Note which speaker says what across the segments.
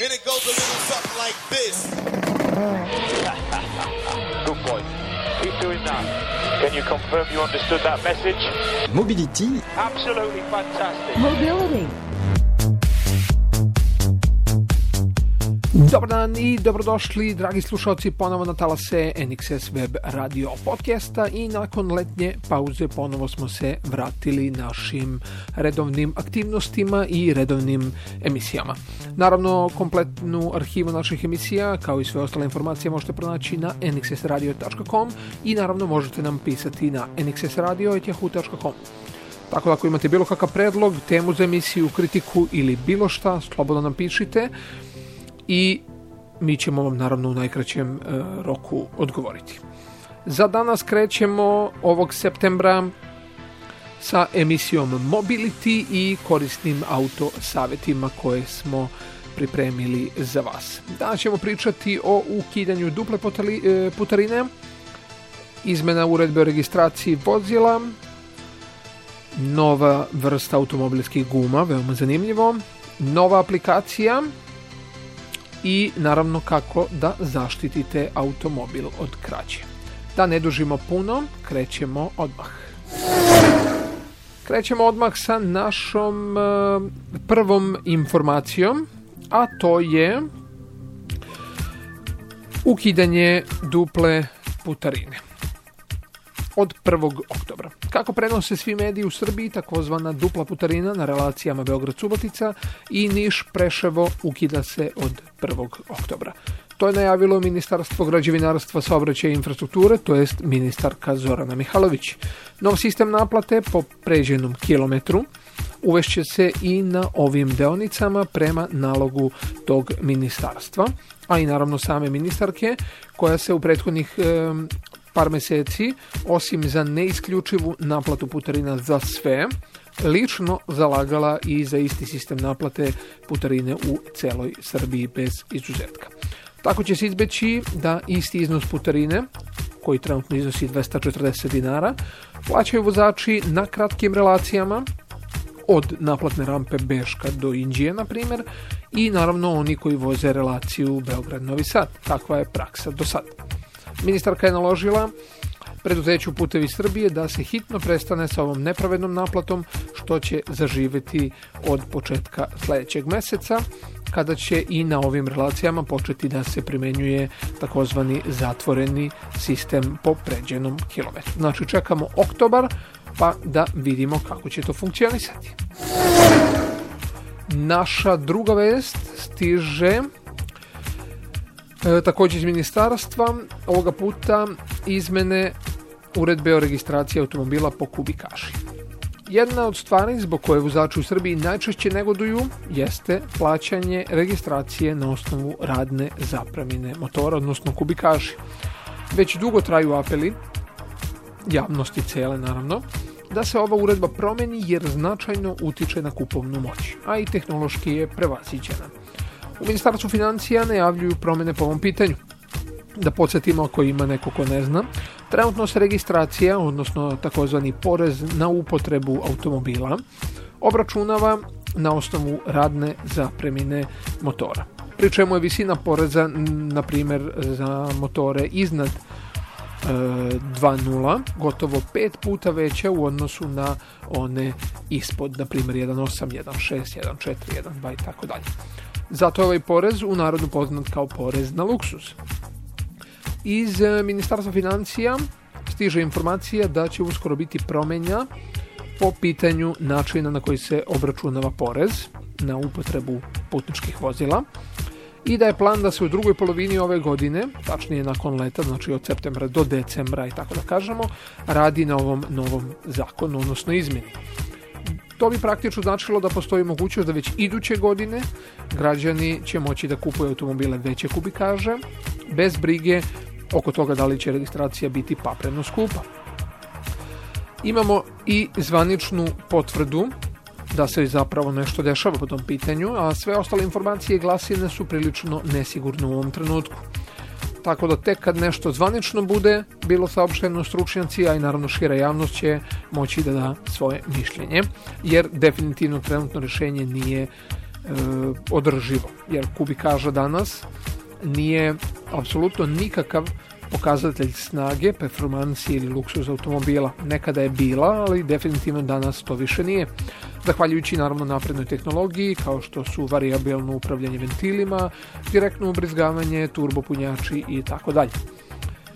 Speaker 1: And it goes a little something like this.
Speaker 2: Good boy. Keep doing that. Can you confirm you understood that message?
Speaker 3: Mobility,
Speaker 2: Absolutely fantastic.
Speaker 4: Mobility.
Speaker 5: Dobar dan i dobrodošli, dragi slušalci, ponovo na talase NXS Web radio podcasta i nakon letnje pauze ponovo smo se vratili našim redovnim aktivnostima i redovnim emisijama. Naravno, kompletnu arhivu naših emisija, kao i sve ostale informacije možete pronaći na nxsradio.com i naravno možete nam pisati na nxsradio.yahoo.com. Tako da ako imate bilo kakav predlog, temu za emisiju, kritiku ili bilo šta, slobodno nam pišite i mi ćemo vam naravno u najkraćem e, roku odgovoriti. Za danas krećemo ovog septembra sa emisijom Mobility i korisnim auto savjetima koje smo pripremili za vas. Danas ćemo pričati o ukidanju duple e, putarine, izmena uredbe o registraciji vozila, nova vrsta automobilskih guma, veoma zanimljivo, nova aplikacija, i naravno kako da zaštitite automobil od krađe. Da ne dužimo puno, krećemo odmah. Krećemo odmah sa našom e, prvom informacijom, a to je ukidanje duple putarine od 1. oktobra. Kako prenose svi mediji u Srbiji, takozvana dupla putarina na relacijama Beograd-Subotica i Niš-Preševo ukida se od 1. oktobra. To je najavilo Ministarstvo građevinarstva, saobraćaja i infrastrukture, to jest ministarka Zorana Mihalović. Nov sistem naplate po pređenom kilometru uvešće se i na ovim deonicama prema nalogu tog ministarstva, a i naravno same ministarke koja se u prethodnih par meseci, osim za neisključivu naplatu putarina za sve, lično zalagala i za isti sistem naplate putarine u celoj Srbiji bez izuzetka. Tako će se izbeći da isti iznos putarine, koji trenutno iznosi 240 dinara, plaćaju vozači na kratkim relacijama, od naplatne rampe Beška do Indije, na primjer, i naravno oni koji voze relaciju Beograd-Novi Sad. Takva je praksa do sad. Ministarka je naložila preduzeću Putevi Srbije da se hitno prestane sa ovom nepravednom naplatom što će zaživeti od početka sljedećeg meseca kada će i na ovim relacijama početi da se primenjuje takozvani zatvoreni sistem po pređenom kilometru. Znači čekamo oktobar pa da vidimo kako će to funkcionisati. Naša druga vest stiže također iz ministarstva, ovoga puta izmene uredbe o registraciji automobila po kubikaži. Jedna od stvari zbog koje vozači u Srbiji najčešće negoduju jeste plaćanje registracije na osnovu radne zapremine motora, odnosno kubikaži. Već dugo traju apeli, javnosti cele naravno, da se ova uredba promeni jer značajno utiče na kupovnu moć, a i tehnološki je prevaziđena. U Ministarstvu financija najavljuju promjene po ovom pitanju. Da podsjetimo ako ima neko ko ne zna, trenutno se registracija, odnosno takozvani porez na upotrebu automobila, obračunava na osnovu radne zapremine motora. Pri čemu je visina poreza, na primjer, za motore iznad e, 2.0 gotovo pet puta veća u odnosu na one ispod, na primjer 1.8, 1.6, 1.4, 1.2 i tako dalje. Zato je ovaj porez u narodu poznat kao porez na luksuz. Iz e, Ministarstva financija stiže informacija da će uskoro biti promenja po pitanju načina na koji se obračunava porez na upotrebu putničkih vozila i da je plan da se u drugoj polovini ove godine, tačnije nakon leta, znači od septembra do decembra i tako da kažemo, radi na ovom novom zakonu, odnosno izmjeni. To bi praktično značilo da postoji mogućnost da već iduće godine građani će moći da kupuju automobile veće kubikaže, bez brige oko toga da li će registracija biti papreno skupa. Imamo i zvaničnu potvrdu da se zapravo nešto dešava po tom pitanju, a sve ostale informacije glasine su prilično nesigurne u ovom trenutku. Tako da tek kad nešto zvanično bude bilo saopšteno stručnjaci, a i naravno šira javnost će moći da da svoje mišljenje, jer definitivno trenutno rješenje nije održivo. Jer kubikaža danas nije apsolutno nikakav pokazatelj snage, performansi ili luksuz automobila. Nekada je bila, ali definitivno danas to više nije. Zahvaljujući naravno naprednoj tehnologiji, kao što su variabilno upravljanje ventilima, direktno ubrizgavanje, turbopunjači i tako dalje.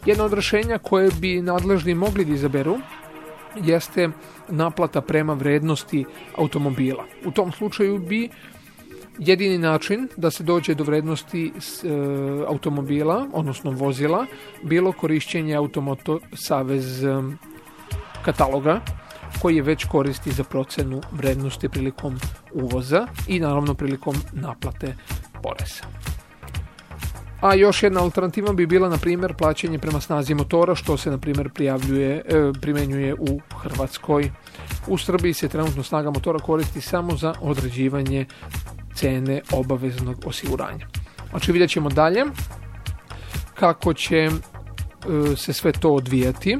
Speaker 5: Jedno od rješenja koje bi nadležni mogli da izaberu jeste naplata prema vrednosti automobila. U tom slučaju bi jedini način da se dođe do vrednosti e, automobila, odnosno vozila, bilo korišćenje Automoto Savez e, kataloga koji je već koristi za procenu vrednosti prilikom uvoza i naravno prilikom naplate poreza. A još jedna alternativa bi bila, na primjer, plaćanje prema snazi motora, što se, na primjer, prijavljuje, e, primjenjuje u Hrvatskoj. U Srbiji se trenutno snaga motora koristi samo za određivanje cene obaveznog osiguranja. Znači vidjet ćemo dalje kako će e, se sve to odvijati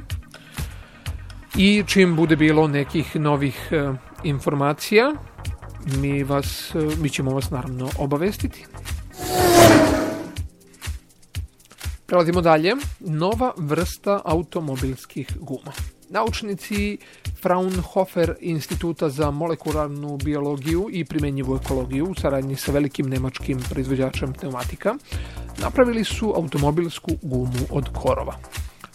Speaker 5: i čim bude bilo nekih novih e, informacija mi, vas, mi ćemo vas naravno obavestiti. Prelazimo dalje. Nova vrsta automobilskih guma. Naučnici Fraunhofer instituta za molekularnu biologiju i primjenjivu ekologiju u saradnji sa velikim nemačkim proizvođačem pneumatika napravili su automobilsku gumu od korova.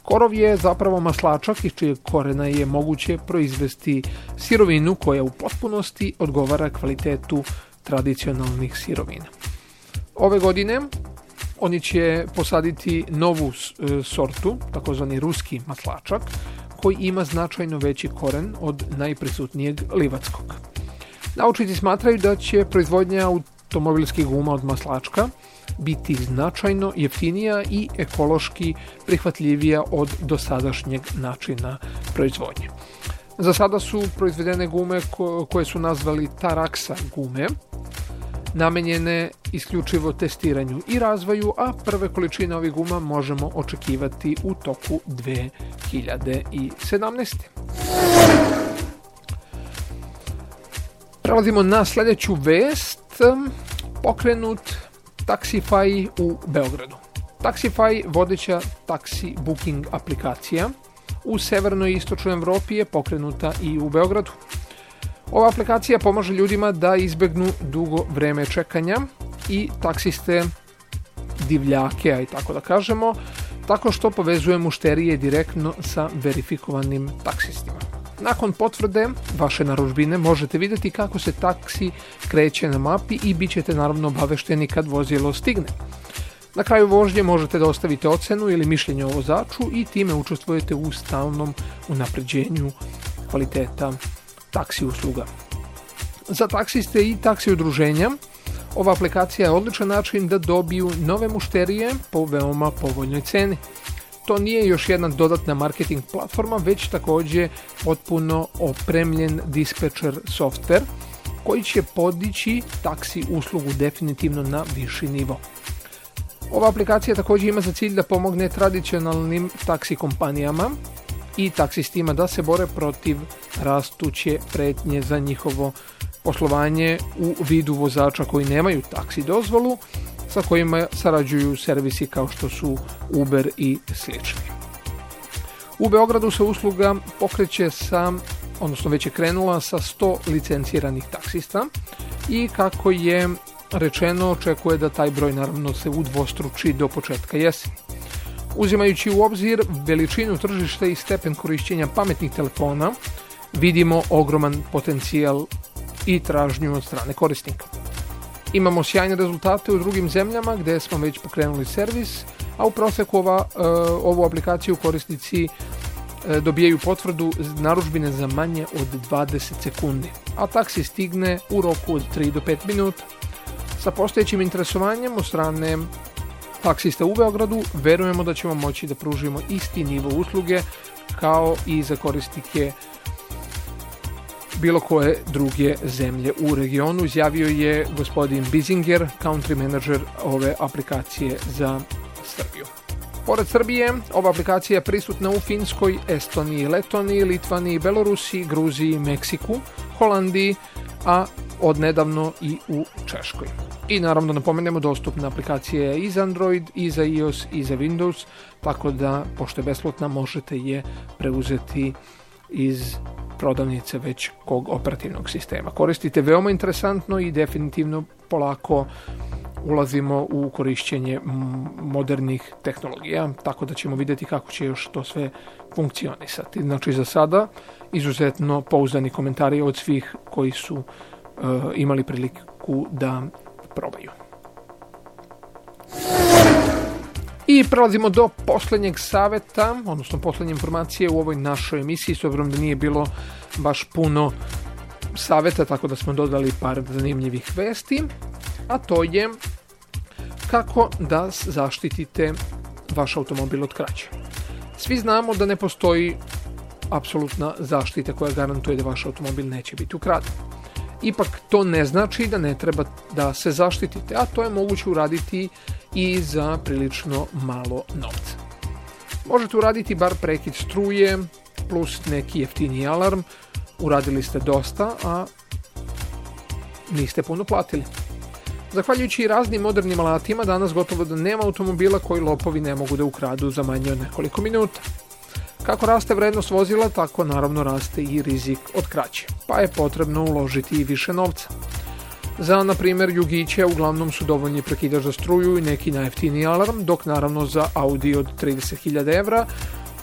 Speaker 5: Korov je zapravo maslačak iz čijeg korena je moguće proizvesti sirovinu koja u potpunosti odgovara kvalitetu tradicionalnih sirovina. Ove godine oni će posaditi novu e, sortu, takozvani ruski maslačak, koji ima značajno veći koren od najprisutnijeg livatskog. Naučnici smatraju da će proizvodnja automobilskih guma od maslačka biti značajno jeftinija i ekološki prihvatljivija od dosadašnjeg načina proizvodnje. Za sada su proizvedene gume koje su nazvali Taraksa gume, namenjene isključivo testiranju i razvoju, a prve količine ovih guma možemo očekivati u toku 2017. Prelazimo na sljedeću vest. Pokrenut Taxify u Beogradu. Taxify, vodeća taksi booking aplikacija, u severnoj i istočnoj Europi je pokrenuta i u Beogradu. Ova aplikacija pomaže ljudima da izbegnu dugo vreme čekanja i taksiste divljake, aj tako da kažemo, tako što povezuje mušterije direktno sa verifikovanim taksistima. Nakon potvrde vaše naručbine možete vidjeti kako se taksi kreće na mapi i bit ćete naravno obavešteni kad vozilo stigne. Na kraju vožnje možete da ostavite ocenu ili mišljenje o vozaču i time učestvujete u stalnom unapređenju kvaliteta taksi usluga. Za taksiste i taksi udruženja ova aplikacija je odličan način da dobiju nove mušterije po veoma povoljnoj ceni. To nije još jedna dodatna marketing platforma, već također potpuno opremljen dispečer software koji će podići taksi uslugu definitivno na viši nivo. Ova aplikacija također ima za cilj da pomogne tradicionalnim taksi kompanijama i taksistima da se bore protiv rastuće pretnje za njihovo poslovanje u vidu vozača koji nemaju taksi dozvolu sa kojima sarađuju servisi kao što su Uber i slični. U Beogradu se usluga pokreće sa, odnosno već je krenula sa 100 licenciranih taksista i kako je rečeno očekuje da taj broj naravno se udvostruči do početka jeseni. Uzimajući u obzir veličinu tržišta i stepen korišćenja pametnih telefona, vidimo ogroman potencijal i tražnju od strane korisnika. Imamo sjajne rezultate u drugim zemljama gdje smo već pokrenuli servis, a u prosjeku ova, e, ovu aplikaciju korisnici e, dobijaju potvrdu naručbine za manje od 20 sekundi, a taksi stigne u roku od 3 do 5 minuta. Sa postojećim interesovanjem od strane taksista u Beogradu verujemo da ćemo moći da pružimo isti nivo usluge kao i za korisnike bilo koje druge zemlje u regionu, izjavio je gospodin Bizinger, country manager ove aplikacije za Srbiju. Pored Srbije, ova aplikacija je prisutna u Finskoj, Estoniji, Letoniji, Litvaniji, Belorusiji, Gruziji, Meksiku, Holandiji, a od nedavno i u Češkoj. I naravno napomenemo dostupna aplikacija je i za Android, i za iOS, i za Windows, tako da, pošto je besplatna, možete je preuzeti iz prodavnice već kog operativnog sistema. Koristite veoma interesantno i definitivno polako ulazimo u korišćenje modernih tehnologija, tako da ćemo vidjeti kako će još to sve funkcionisati. Znači za sada izuzetno pouzdani komentari od svih koji su uh, imali priliku da probaju. I prelazimo do posljednjeg saveta, odnosno posljednje informacije u ovoj našoj emisiji, s obzirom da nije bilo baš puno saveta, tako da smo dodali par zanimljivih vesti, a to je kako da zaštitite vaš automobil od krađe. Svi znamo da ne postoji apsolutna zaštita koja garantuje da vaš automobil neće biti ukraden. Ipak to ne znači da ne treba da se zaštitite, a to je moguće uraditi i za prilično malo novca. Možete uraditi bar prekid struje plus neki jeftiniji alarm, uradili ste dosta, a niste puno platili. Zahvaljujući raznim modernim alatima, danas gotovo da nema automobila koji lopovi ne mogu da ukradu za manje od nekoliko minuta. Kako raste vrednost vozila, tako naravno raste i rizik od kraće, pa je potrebno uložiti i više novca. Za, na primjer, jugiće uglavnom su dovoljni prekidač za struju i neki najjeftiniji alarm, dok naravno za Audi od 30.000 evra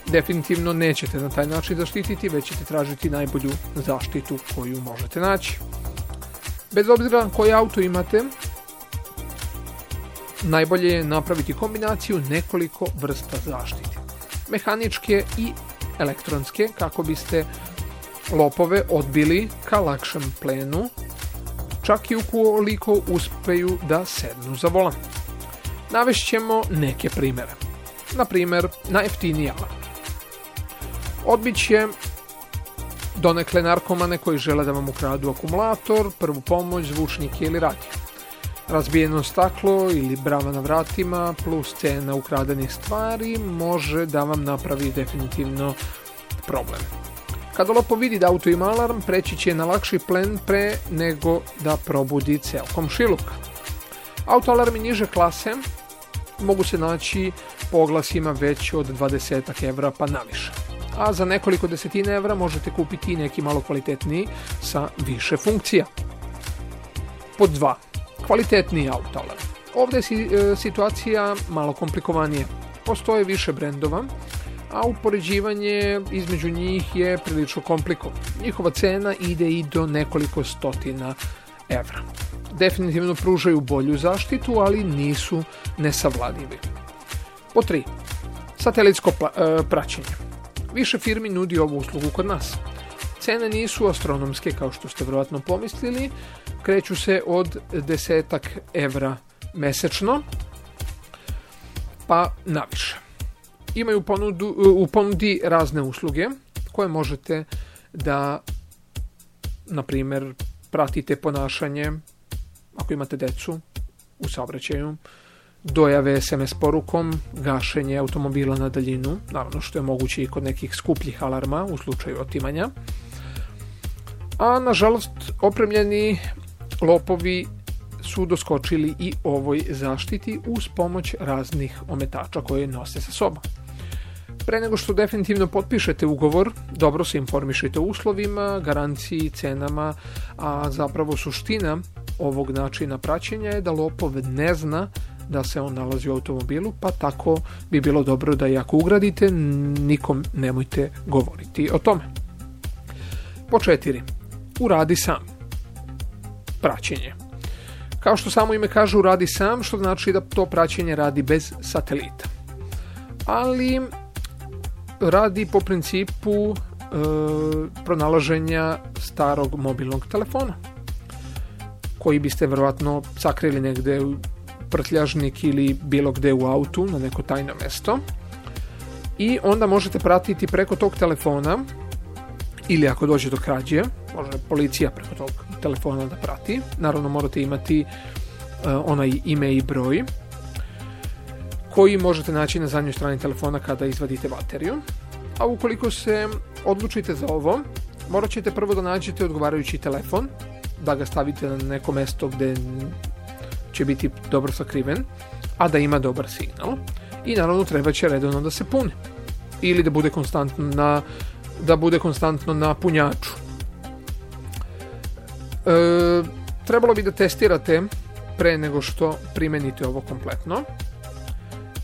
Speaker 5: definitivno nećete na taj način zaštititi, već ćete tražiti najbolju zaštitu koju možete naći. Bez obzira koji auto imate, najbolje je napraviti kombinaciju nekoliko vrsta zaštite. Mehaničke i elektronske kako biste lopove odbili ka lakšem plenu, čak i ukoliko uspeju da sednu za volan. Navešćemo neke primere. Na primjer, najjeftiniji alarm. Odbit će donekle narkomane koji žele da vam ukradu akumulator, prvu pomoć, zvučnike ili radio razbijeno staklo ili brava na vratima plus cena ukradenih stvari može da vam napravi definitivno problem. Kada lopo vidi da auto ima alarm, preći će na lakši plen pre nego da probudi cel komšiluk. Auto alarmi niže klase mogu se naći po oglasima već od 20 evra pa naviše. A za nekoliko desetina evra možete kupiti neki malo kvalitetniji sa više funkcija. Pod 2 kvalitetniji auto Ovdje je situacija malo komplikovanija. Postoje više brendova, a upoređivanje između njih je prilično komplikovano. Njihova cena ide i do nekoliko stotina evra. Definitivno pružaju bolju zaštitu, ali nisu nesavladivi. Po 3. Satelitsko e, praćenje. Više firmi nudi ovu uslugu kod nas. Cene nisu astronomske kao što ste vjerojatno pomislili, kreću se od desetak evra mesečno pa naviše. Imaju ponudu, u ponudi razne usluge koje možete da na primjer pratite ponašanje ako imate decu u saobraćaju, dojave SMS porukom, gašenje automobila na daljinu, naravno što je moguće i kod nekih skupljih alarma u slučaju otimanja. A nažalost opremljeni lopovi su doskočili i ovoj zaštiti uz pomoć raznih ometača koje nose sa sobom. Pre nego što definitivno potpišete ugovor, dobro se informišite o uslovima, garanciji, cenama, a zapravo suština ovog načina praćenja je da lopov ne zna da se on nalazi u automobilu, pa tako bi bilo dobro da i ako ugradite, nikom nemojte govoriti o tome. Po četiri. Uradi sam praćenje. Kao što samo ime kažu radi sam, što znači da to praćenje radi bez satelita. Ali radi po principu e, pronalaženja starog mobilnog telefona koji biste vjerojatno sakrili negdje u prtljažnik ili bilo gdje u autu na neko tajno mjesto i onda možete pratiti preko tog telefona ili ako dođe do krađe, može policija preko tog telefona da prati. Naravno morate imati uh, onaj ime i broj koji možete naći na zadnjoj strani telefona kada izvadite bateriju. A ukoliko se odlučite za ovo, morat ćete prvo da nađete odgovarajući telefon da ga stavite na neko mesto gdje će biti dobro sakriven, a da ima dobar signal. I naravno treba će redovno da se puni. Ili da bude konstantno na, da bude konstantno na punjaču. E, trebalo bi da testirate pre nego što primenite ovo kompletno.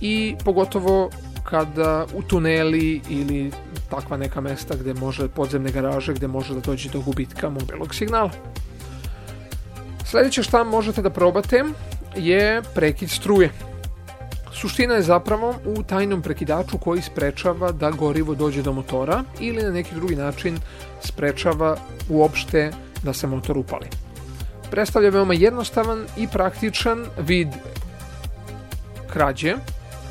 Speaker 5: I pogotovo kada u tuneli ili takva neka mesta gdje može podzemne garaže gdje može da dođe do gubitka mobilnog signala. Sljedeće što možete da probate je prekid struje. Suština je zapravo u tajnom prekidaču koji sprečava da gorivo dođe do motora ili na neki drugi način sprečava uopšte da se motor upali. Predstavlja veoma jednostavan i praktičan vid krađe,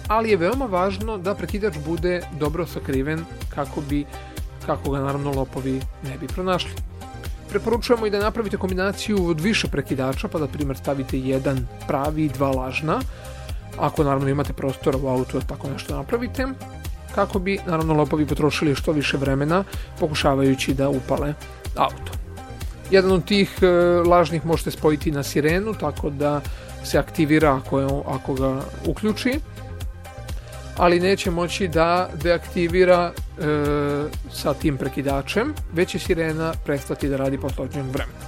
Speaker 5: ali je veoma važno da prekidač bude dobro sakriven kako bi kako ga naravno lopovi ne bi pronašli. Preporučujemo i da napravite kombinaciju od više prekidača, pa da primjer stavite jedan pravi i dva lažna, ako naravno imate prostora u autu da tako nešto napravite, kako bi naravno lopovi potrošili što više vremena pokušavajući da upale auto. Jedan od tih e, lažnih možete spojiti na sirenu, tako da se aktivira ako, ako ga uključi ali neće moći da deaktivira e, sa tim prekidačem, već će sirena prestati da radi posle određenog vremena.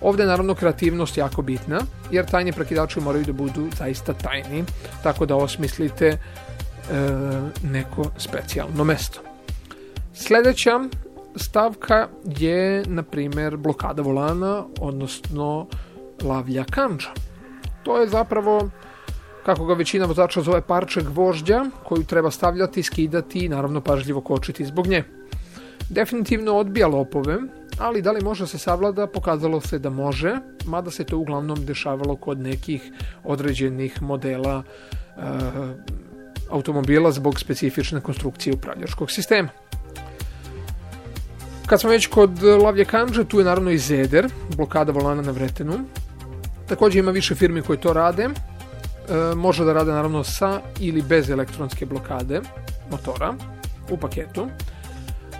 Speaker 5: Ovdje je naravno kreativnost jako bitna, jer tajni prekidači moraju da budu zaista tajni, tako da osmislite e, neko specijalno mesto. Sljedeća stavka je, na primjer, blokada volana, odnosno lavlja kanđa. To je zapravo kako ga većina vozača zove parče gvožđa koju treba stavljati, skidati i naravno pažljivo kočiti zbog nje. Definitivno odbija lopove, ali da li može se savlada pokazalo se da može, mada se to uglavnom dešavalo kod nekih određenih modela e, automobila zbog specifične konstrukcije upravljačkog sistema. Kad smo već kod lavlje kanđe, tu je naravno i zeder, blokada volana na vretenu. Također ima više firmi koji to rade, E, može da rade naravno sa ili bez elektronske blokade motora u paketu.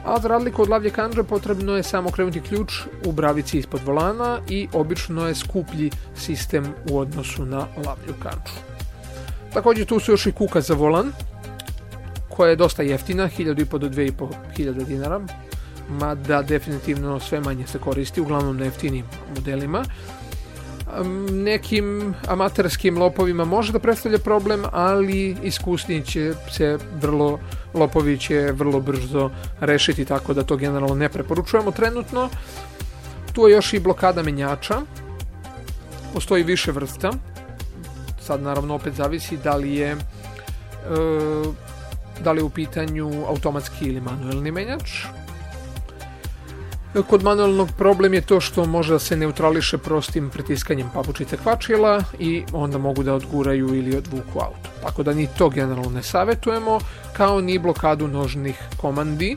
Speaker 5: A za razliku od lavlje kanđe potrebno je samo krenuti ključ u bravici ispod volana i obično je skuplji sistem u odnosu na lavlju kanđu. Također tu su još i kuka za volan koja je dosta jeftina, 1500 do 2500 dinara, mada definitivno sve manje se koristi, uglavnom na jeftinim modelima nekim amaterskim lopovima može da predstavlja problem, ali iskusni će se vrlo, lopovi će vrlo brzo rešiti, tako da to generalno ne preporučujemo trenutno. Tu je još i blokada menjača, postoji više vrsta, sad naravno opet zavisi da li je e, da li je u pitanju automatski ili manuelni menjač. Kod manualnog problem je to što može da se neutrališe prostim pritiskanjem papučice kvačila i onda mogu da odguraju ili odvuku auto. Tako da ni to generalno ne savjetujemo, kao ni blokadu nožnih komandi,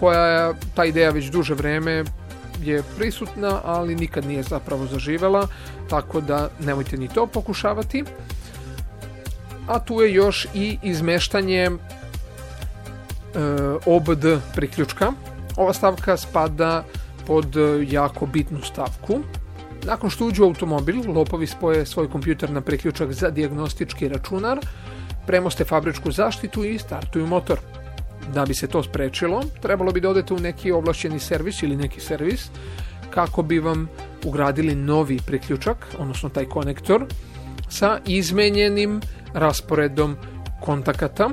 Speaker 5: koja je, ta ideja već duže vreme je prisutna, ali nikad nije zapravo zaživela, tako da nemojte ni to pokušavati. A tu je još i izmeštanje e, OBD priključka, ova stavka spada pod e, jako bitnu stavku. Nakon što uđu u automobil, lopovi spoje svoj kompjuter na priključak za dijagnostički računar, premoste fabričku zaštitu i startuju motor. Da bi se to sprečilo, trebalo bi da odete u neki ovlašćeni servis ili neki servis kako bi vam ugradili novi priključak, odnosno taj konektor, sa izmenjenim rasporedom kontakata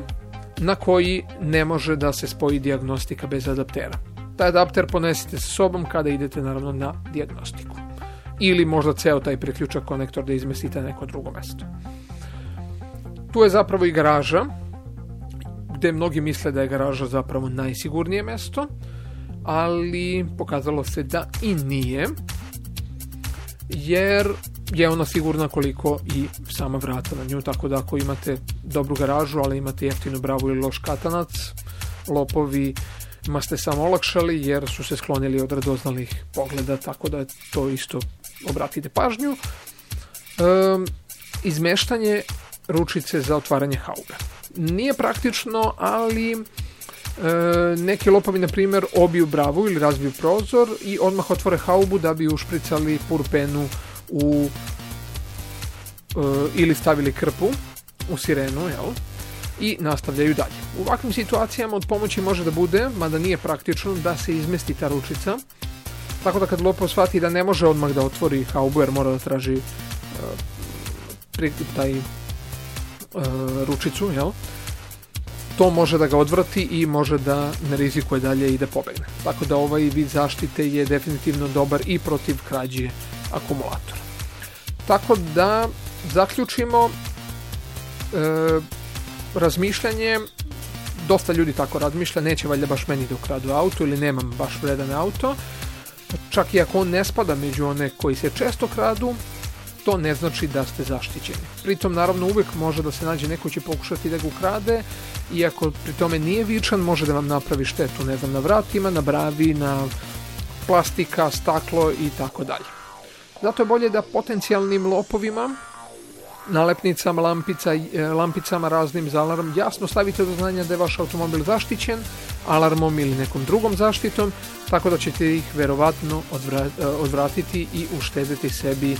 Speaker 5: na koji ne može da se spoji dijagnostika bez adaptera. Taj adapter ponesite sa sobom kada idete naravno na dijagnostiku. Ili možda ceo taj priključak konektor da izmestite na neko drugo mesto. Tu je zapravo i garaža, gdje mnogi misle da je garaža zapravo najsigurnije mesto, ali pokazalo se da i nije, jer je ona sigurna koliko i sama vrata na nju, tako da ako imate dobru garažu, ali imate jeftinu bravu ili loš katanac, lopovi ma ste samo olakšali jer su se sklonili od radoznalih pogleda, tako da to isto obratite pažnju. E, izmeštanje ručice za otvaranje haube. Nije praktično, ali neki lopovi, na primjer, obiju bravu ili razbiju prozor i odmah otvore haubu da bi ušpricali purpenu u e, ili stavili krpu u sirenu, jel? I nastavljaju dalje. U ovakvim situacijama od pomoći može da bude, mada nije praktično, da se izmesti ta ručica. Tako da kad lopov shvati da ne može odmah da otvori haubu jer mora da traži uh, taj uh, ručicu, jel? to može da ga odvrati i može da ne rizikuje dalje i da pobegne. Tako da ovaj vid zaštite je definitivno dobar i protiv krađe akumulatora. Tako da zaključimo e, razmišljanje dosta ljudi tako razmišlja, neće valjda baš meni da ukradu auto ili nemam baš vredan auto. Čak i ako on ne spada među one koji se često kradu, to ne znači da ste zaštićeni. Pritom naravno uvijek može da se nađe neko će pokušati da ga ukrade i ako pri tome nije vičan može da vam napravi štetu, ne znam, na vratima, na bravi, na plastika, staklo i tako dalje. Zato je bolje da potencijalnim lopovima nalepnicama, lampica, e, lampicama raznim za alarm jasno stavite do znanja da je vaš automobil zaštićen alarmom ili nekom drugom zaštitom, tako da ćete ih verovatno e, odvratiti i uštediti sebi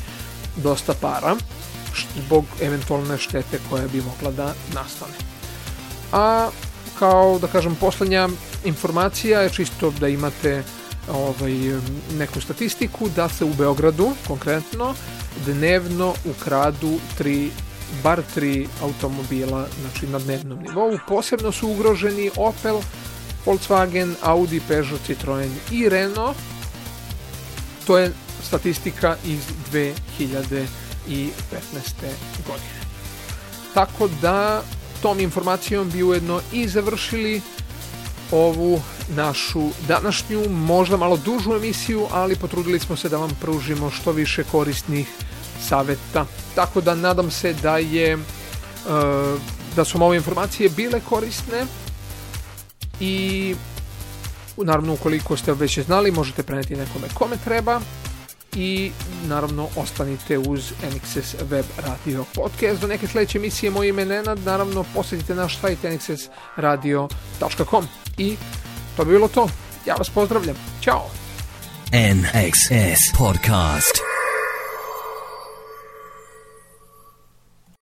Speaker 5: dosta para zbog eventualne štete koja bi mogla da nastane. A kao da kažem posljednja informacija je čisto da imate ovaj, neku statistiku da se u Beogradu konkretno dnevno ukradu tri bar tri automobila znači na dnevnom nivou. Posebno su ugroženi Opel, Volkswagen, Audi, Peugeot, Citroen i Renault. To je statistika iz 2015. godine. Tako da tom informacijom bi ujedno i završili ovu našu današnju, možda malo dužu emisiju, ali potrudili smo se da vam pružimo što više korisnih saveta. Tako da nadam se da je e, da su ove informacije bile korisne i naravno ukoliko ste već znali možete preneti nekome kome treba i naravno ostanite uz NXS Web Radio Podcast. Do neke sljedeće emisije moje ime Nenad, naravno posjetite naš sajt nxsradio.com i to bi bilo to. Ja vas pozdravljam. Ćao! NXS Podcast